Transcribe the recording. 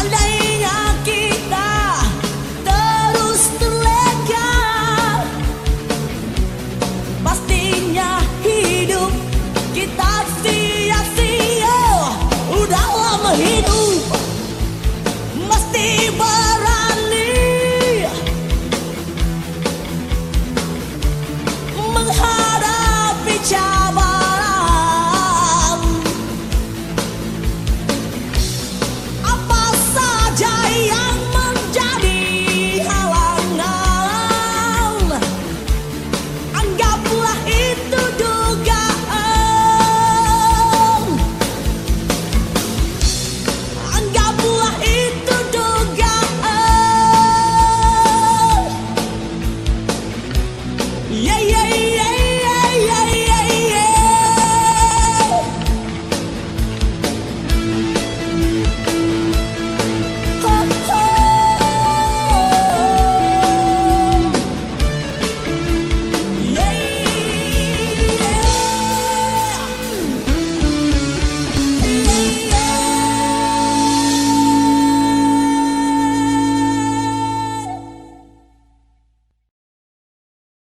I'm alive.